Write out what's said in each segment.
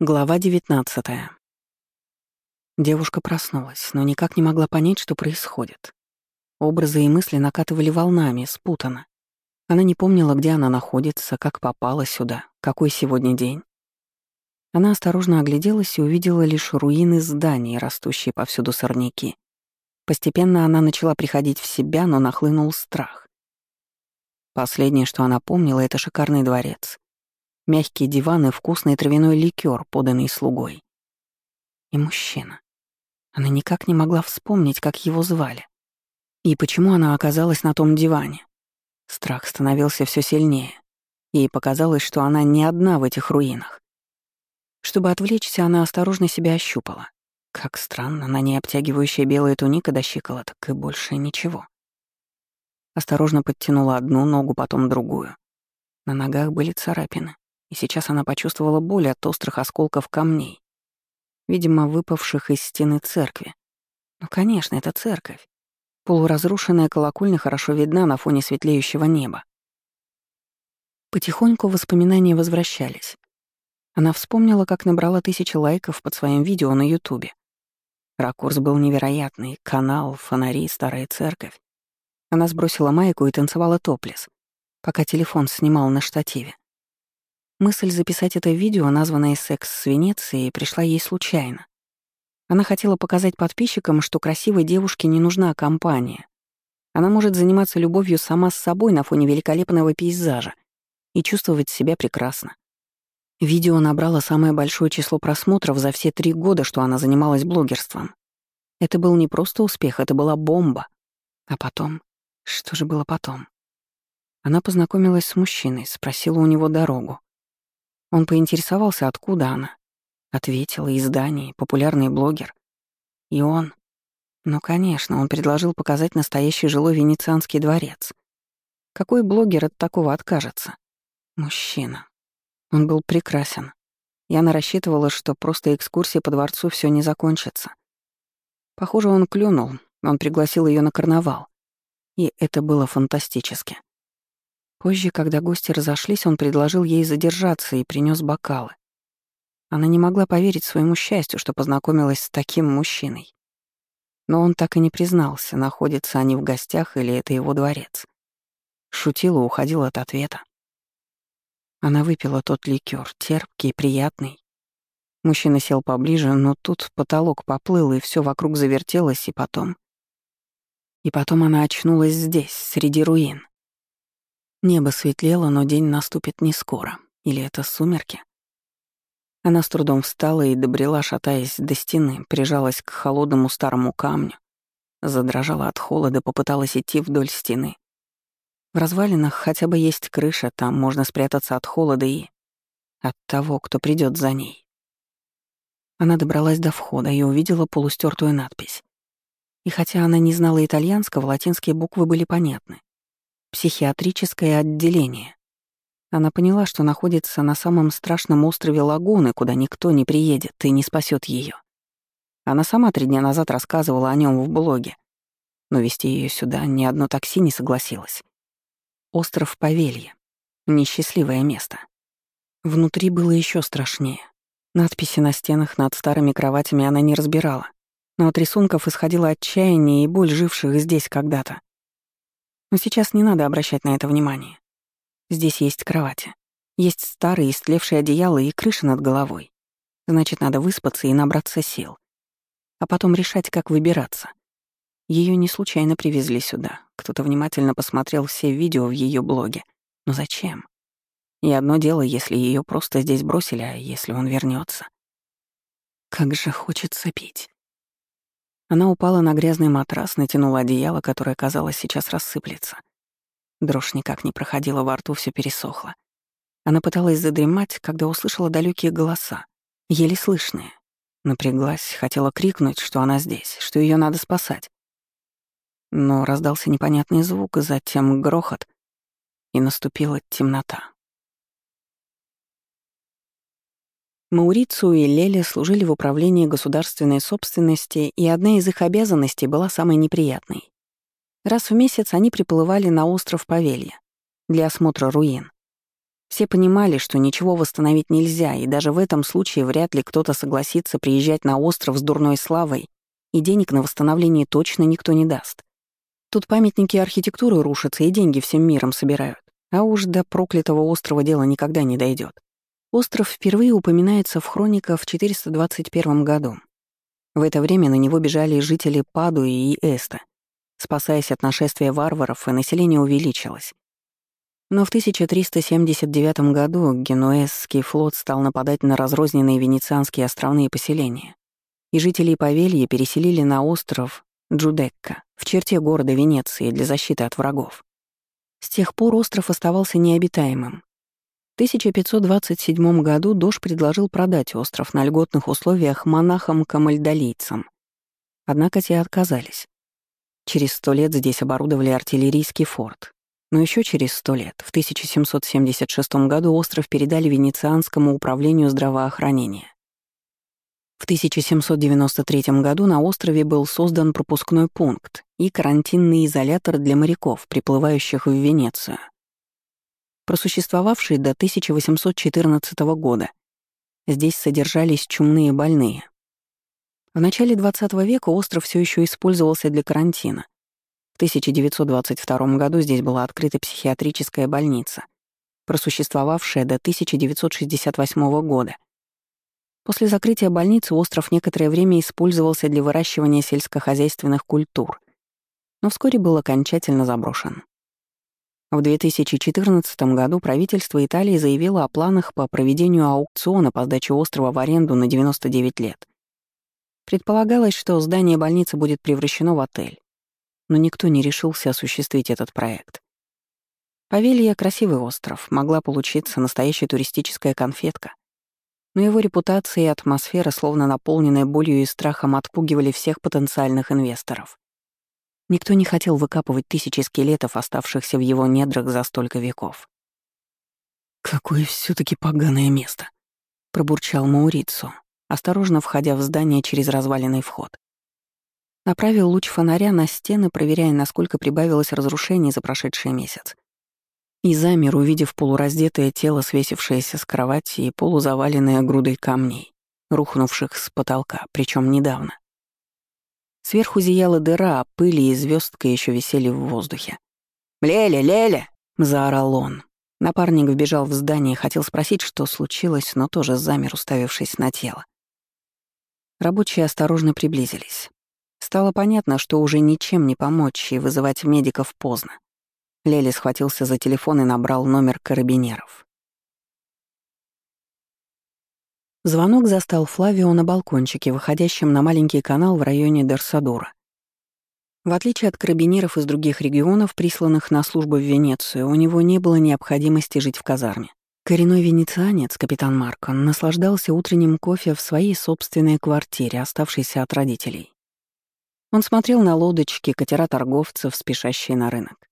Глава 19 Девушка проснулась, но никак не могла понять, что происходит. Образы и мысли накатывали волнами, спутанно. Она не помнила, где она находится, как попала сюда, какой сегодня день. Она осторожно огляделась и увидела лишь руины зданий, растущие повсюду сорняки. Постепенно она начала приходить в себя, но нахлынул страх. Последнее, что она помнила, — это шикарный дворец, мягкие диваны, вкусный травяной ликер, поданный слугой. И мужчина. Она никак не могла вспомнить, как его звали. И почему она оказалась на том диване. Страх становился все сильнее. Ей показалось, что она не одна в этих руинах. Чтобы отвлечься, она осторожно себя ощупала. Как странно, на ней обтягивающая белая туника до щиколоток и больше ничего. Осторожно подтянула одну ногу, потом другую. На ногах были царапины и сейчас она почувствовала боль от острых осколков камней, видимо, выпавших из стены церкви. Ну, конечно, это церковь. Полуразрушенная колокольня хорошо видна на фоне светлеющего неба. Потихоньку воспоминания возвращались. Она вспомнила, как набрала тысячи лайков под своим видео на Ютубе. Ракурс был невероятный, канал, фонари, старая церковь. Она сбросила майку и танцевала топлес, пока телефон снимал на штативе. Мысль записать это видео, названное «Секс с Венецией», пришла ей случайно. Она хотела показать подписчикам, что красивой девушке не нужна компания. Она может заниматься любовью сама с собой на фоне великолепного пейзажа и чувствовать себя прекрасно. Видео набрало самое большое число просмотров за все три года, что она занималась блогерством. Это был не просто успех, это была бомба. А потом? Что же было потом? Она познакомилась с мужчиной, спросила у него дорогу. Он поинтересовался, откуда она. Ответила, издание, популярный блогер. И он... Ну, конечно, он предложил показать настоящий жилой венецианский дворец. Какой блогер от такого откажется? Мужчина. Он был прекрасен. Яна рассчитывала, что просто экскурсия по дворцу все не закончится. Похоже, он клюнул, он пригласил ее на карнавал. И это было фантастически. Позже, когда гости разошлись, он предложил ей задержаться и принес бокалы. Она не могла поверить своему счастью, что познакомилась с таким мужчиной. Но он так и не признался, находятся они в гостях или это его дворец. Шутила, уходил от ответа. Она выпила тот ликер, терпкий, приятный. Мужчина сел поближе, но тут потолок поплыл, и все вокруг завертелось, и потом... И потом она очнулась здесь, среди руин. Небо светлело, но день наступит не скоро. Или это сумерки? Она с трудом встала и добрела, шатаясь до стены, прижалась к холодному старому камню, задрожала от холода, попыталась идти вдоль стены. В развалинах хотя бы есть крыша, там можно спрятаться от холода и... от того, кто придет за ней. Она добралась до входа и увидела полустертую надпись. И хотя она не знала итальянского, латинские буквы были понятны. Психиатрическое отделение. Она поняла, что находится на самом страшном острове Лагуны, куда никто не приедет и не спасет ее. Она сама три дня назад рассказывала о нем в блоге, но вести ее сюда ни одно такси не согласилось. Остров Павелье. Несчастливое место. Внутри было еще страшнее. Надписи на стенах над старыми кроватями она не разбирала, но от рисунков исходило отчаяние и боль живших здесь когда-то. Но сейчас не надо обращать на это внимание. Здесь есть кровати. Есть старые истлевшие одеяла и крыша над головой. Значит, надо выспаться и набраться сил. А потом решать, как выбираться. Ее не случайно привезли сюда. Кто-то внимательно посмотрел все видео в ее блоге. Но зачем? И одно дело, если ее просто здесь бросили, а если он вернется. Как же хочется пить. Она упала на грязный матрас, натянула одеяло, которое, казалось, сейчас рассыплется. Дрожь никак не проходила, во рту все пересохло. Она пыталась задремать, когда услышала далекие голоса, еле слышные. Напряглась, хотела крикнуть, что она здесь, что ее надо спасать. Но раздался непонятный звук, затем грохот, и наступила темнота. Маурицу и Леля служили в управлении государственной собственности, и одна из их обязанностей была самой неприятной. Раз в месяц они приплывали на остров Павелья для осмотра руин. Все понимали, что ничего восстановить нельзя, и даже в этом случае вряд ли кто-то согласится приезжать на остров с дурной славой, и денег на восстановление точно никто не даст. Тут памятники архитектуры рушатся и деньги всем миром собирают. А уж до проклятого острова дело никогда не дойдет. Остров впервые упоминается в хрониках в 421 году. В это время на него бежали жители Падуи и Эста. Спасаясь от нашествия варваров, и население увеличилось. Но в 1379 году Генуэзский флот стал нападать на разрозненные венецианские островные поселения, и жителей Павелья переселили на остров Джудекка в черте города Венеции для защиты от врагов. С тех пор остров оставался необитаемым. В 1527 году Дош предложил продать остров на льготных условиях монахам-камальдолийцам. Однако те отказались. Через сто лет здесь оборудовали артиллерийский форт. Но еще через сто лет, в 1776 году, остров передали Венецианскому управлению здравоохранения. В 1793 году на острове был создан пропускной пункт и карантинный изолятор для моряков, приплывающих в Венецию. Просуществовавший до 1814 года. Здесь содержались чумные больные. В начале XX века остров все еще использовался для карантина. В 1922 году здесь была открыта психиатрическая больница, просуществовавшая до 1968 года — После закрытия больницы остров некоторое время использовался для выращивания сельскохозяйственных культур, но вскоре был окончательно заброшен. В 2014 году правительство Италии заявило о планах по проведению аукциона по сдаче острова в аренду на 99 лет. Предполагалось, что здание больницы будет превращено в отель, но никто не решился осуществить этот проект. Павелья — красивый остров, могла получиться настоящая туристическая конфетка но его репутация и атмосфера, словно наполненная болью и страхом, отпугивали всех потенциальных инвесторов. Никто не хотел выкапывать тысячи скелетов, оставшихся в его недрах за столько веков. «Какое все таки поганое место!» — пробурчал Маурицу, осторожно входя в здание через разваленный вход. Направил луч фонаря на стены, проверяя, насколько прибавилось разрушений за прошедший месяц. И замер, увидев полураздетое тело, свесившееся с кровати и полузаваленное грудой камней, рухнувших с потолка, причем недавно. Сверху зияла дыра, а пыли и звездка еще висели в воздухе. «Леля, Леля!» — заорал он. Напарник вбежал в здание, хотел спросить, что случилось, но тоже замер, уставившись на тело. Рабочие осторожно приблизились. Стало понятно, что уже ничем не помочь и вызывать медиков поздно. Лели схватился за телефон и набрал номер карабинеров. Звонок застал Флавио на балкончике, выходящем на маленький канал в районе Дерсадура. В отличие от карабинеров из других регионов, присланных на службу в Венецию, у него не было необходимости жить в казарме. Коренной венецианец, капитан Марко, наслаждался утренним кофе в своей собственной квартире, оставшейся от родителей. Он смотрел на лодочки, катера торговцев, спешащие на рынок.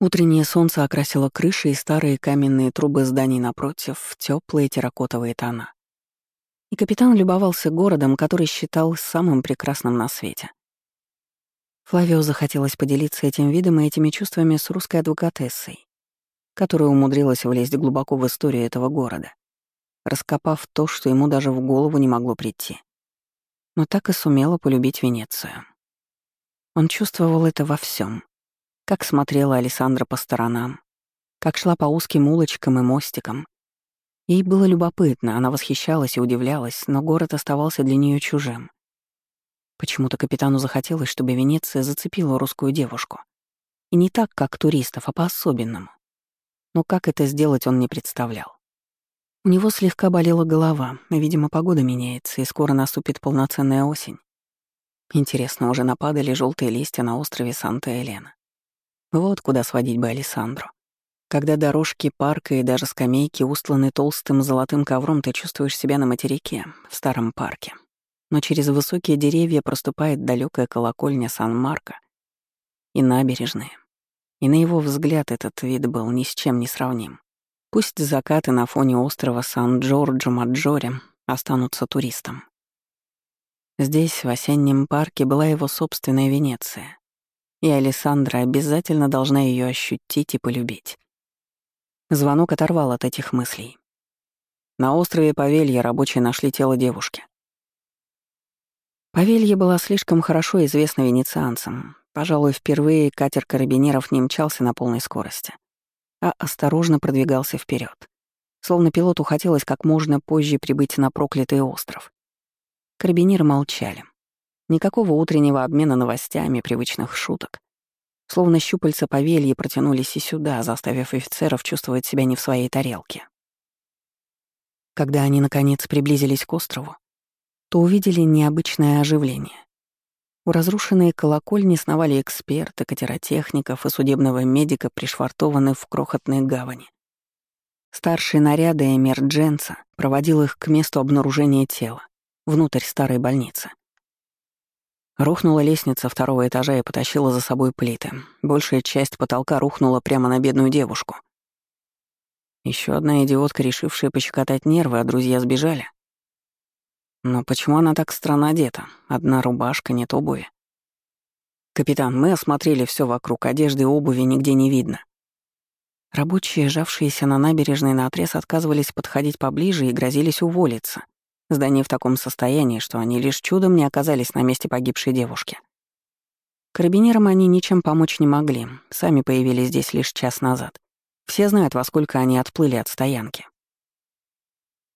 Утреннее солнце окрасило крыши и старые каменные трубы зданий напротив в теплые терракотовые тона. И капитан любовался городом, который считал самым прекрасным на свете. Флавио захотелось поделиться этим видом и этими чувствами с русской адвокатессой, которая умудрилась влезть глубоко в историю этого города, раскопав то, что ему даже в голову не могло прийти. Но так и сумела полюбить Венецию. Он чувствовал это во всем, как смотрела Александра по сторонам, как шла по узким улочкам и мостикам. Ей было любопытно, она восхищалась и удивлялась, но город оставался для нее чужим. Почему-то капитану захотелось, чтобы Венеция зацепила русскую девушку. И не так, как туристов, а по-особенному. Но как это сделать, он не представлял. У него слегка болела голова, видимо, погода меняется, и скоро наступит полноценная осень. Интересно, уже нападали желтые листья на острове Санта-Елена. Вот куда сводить бы Александру. Когда дорожки парка и даже скамейки устланы толстым золотым ковром, ты чувствуешь себя на материке, в старом парке. Но через высокие деревья проступает далекая колокольня Сан-Марко и набережные. И на его взгляд этот вид был ни с чем не сравним. Пусть закаты на фоне острова Сан-Джорджо-Маджоре останутся туристом. Здесь, в осеннем парке, была его собственная Венеция и Александра обязательно должна ее ощутить и полюбить. Звонок оторвал от этих мыслей. На острове Павелья рабочие нашли тело девушки. Павелья была слишком хорошо известна венецианцам. Пожалуй, впервые катер карабинеров не мчался на полной скорости, а осторожно продвигался вперед, Словно пилоту хотелось как можно позже прибыть на проклятый остров. Карабинеры молчали. Никакого утреннего обмена новостями, привычных шуток. Словно щупальца повелья протянулись и сюда, заставив офицеров чувствовать себя не в своей тарелке. Когда они, наконец, приблизились к острову, то увидели необычное оживление. У разрушенной колокольни сновали эксперты, катеротехников и судебного медика, пришвартованные в крохотной гавани. Старший наряда Эмер Дженса проводил их к месту обнаружения тела, внутрь старой больницы. Рухнула лестница второго этажа и потащила за собой плиты. Большая часть потолка рухнула прямо на бедную девушку. Еще одна идиотка, решившая пощекотать нервы, а друзья сбежали. Но почему она так странно одета? Одна рубашка, нет обуви. «Капитан, мы осмотрели все вокруг, одежды и обуви нигде не видно». Рабочие, жавшиеся на набережной наотрез, отказывались подходить поближе и грозились уволиться. Здание в таком состоянии, что они лишь чудом не оказались на месте погибшей девушки. Карабинерам они ничем помочь не могли, сами появились здесь лишь час назад. Все знают, во сколько они отплыли от стоянки.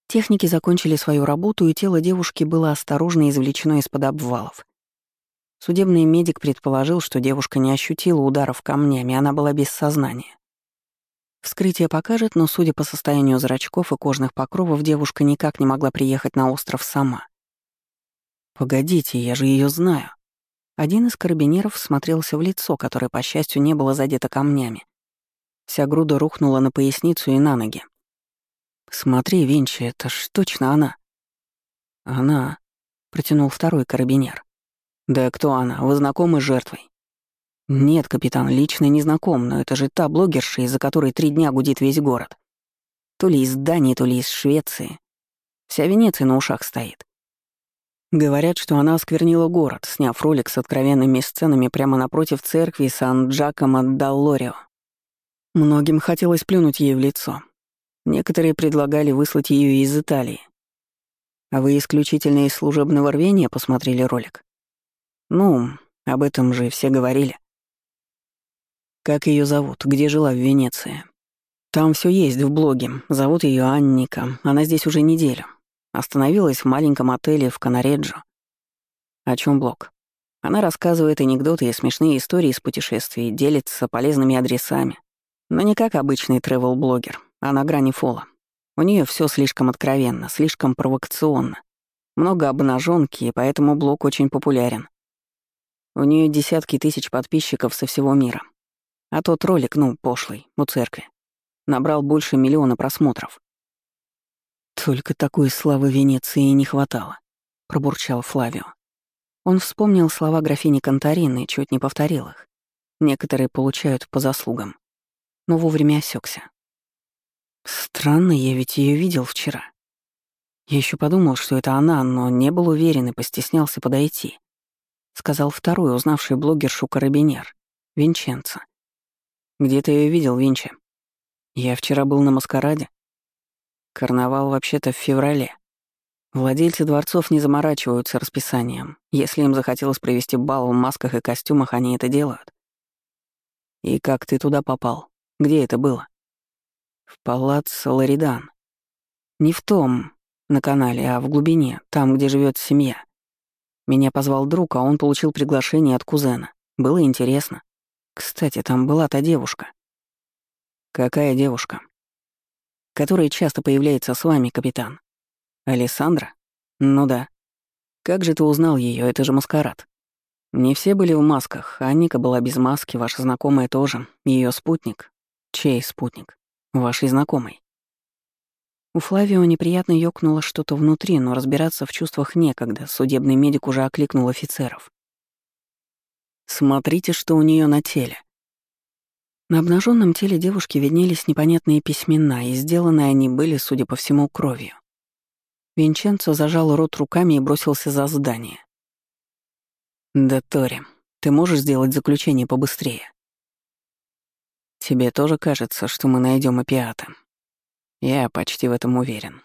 Техники закончили свою работу, и тело девушки было осторожно извлечено из-под обвалов. Судебный медик предположил, что девушка не ощутила ударов камнями, она была без сознания. Вскрытие покажет, но, судя по состоянию зрачков и кожных покровов, девушка никак не могла приехать на остров сама. «Погодите, я же ее знаю». Один из карабинеров смотрелся в лицо, которое, по счастью, не было задето камнями. Вся груда рухнула на поясницу и на ноги. «Смотри, Винчи, это ж точно она». «Она», — протянул второй карабинер. «Да кто она? Вы знакомы с жертвой?» «Нет, капитан, лично не знаком, но это же та блогерша, из-за которой три дня гудит весь город. То ли из Дании, то ли из Швеции. Вся Венеция на ушах стоит. Говорят, что она осквернила город, сняв ролик с откровенными сценами прямо напротив церкви Сан-Джакомо Даллорио. Многим хотелось плюнуть ей в лицо. Некоторые предлагали выслать ее из Италии. А вы исключительно из служебного рвения посмотрели ролик? Ну, об этом же все говорили. Как ее зовут? Где жила в Венеции? Там все есть в блоге. Зовут ее Анника. Она здесь уже неделю. Остановилась в маленьком отеле в Канареджо. О чем блог? Она рассказывает анекдоты и смешные истории из путешествий, делится полезными адресами. Но не как обычный тревел-блогер, а на грани фола. У нее все слишком откровенно, слишком провокационно. Много обнаженки, и поэтому блог очень популярен. У нее десятки тысяч подписчиков со всего мира. А тот ролик, ну, пошлый, у церкви, набрал больше миллиона просмотров. «Только такой славы Венеции не хватало», — пробурчал Флавио. Он вспомнил слова графини Конторины и чуть не повторил их. Некоторые получают по заслугам. Но вовремя осекся. Странно, я ведь ее видел вчера. Я еще подумал, что это она, но не был уверен и постеснялся подойти. Сказал второй, узнавший блогершу Карабинер, Винченцо. Где ты ее видел, Винчи? Я вчера был на маскараде. Карнавал вообще-то в феврале. Владельцы дворцов не заморачиваются расписанием. Если им захотелось провести бал в масках и костюмах, они это делают. И как ты туда попал? Где это было? В палац Ларидан. Не в том, на канале, а в глубине, там, где живет семья. Меня позвал друг, а он получил приглашение от кузена. Было интересно. Кстати, там была та девушка. Какая девушка? Которая часто появляется с вами, капитан. Александра? Ну да. Как же ты узнал ее? Это же маскарад. Не все были в масках, а Ника была без маски, ваша знакомая тоже, ее спутник. Чей спутник? Вашей знакомой. У Флавио неприятно ёкнуло что-то внутри, но разбираться в чувствах некогда. Судебный медик уже окликнул офицеров. Смотрите, что у нее на теле. На обнаженном теле девушки виднелись непонятные письмена, и сделаны они были, судя по всему, кровью. Винченцо зажал рот руками и бросился за здание. «Да, Тори, ты можешь сделать заключение побыстрее?» Тебе тоже кажется, что мы найдем опиаты? Я почти в этом уверен.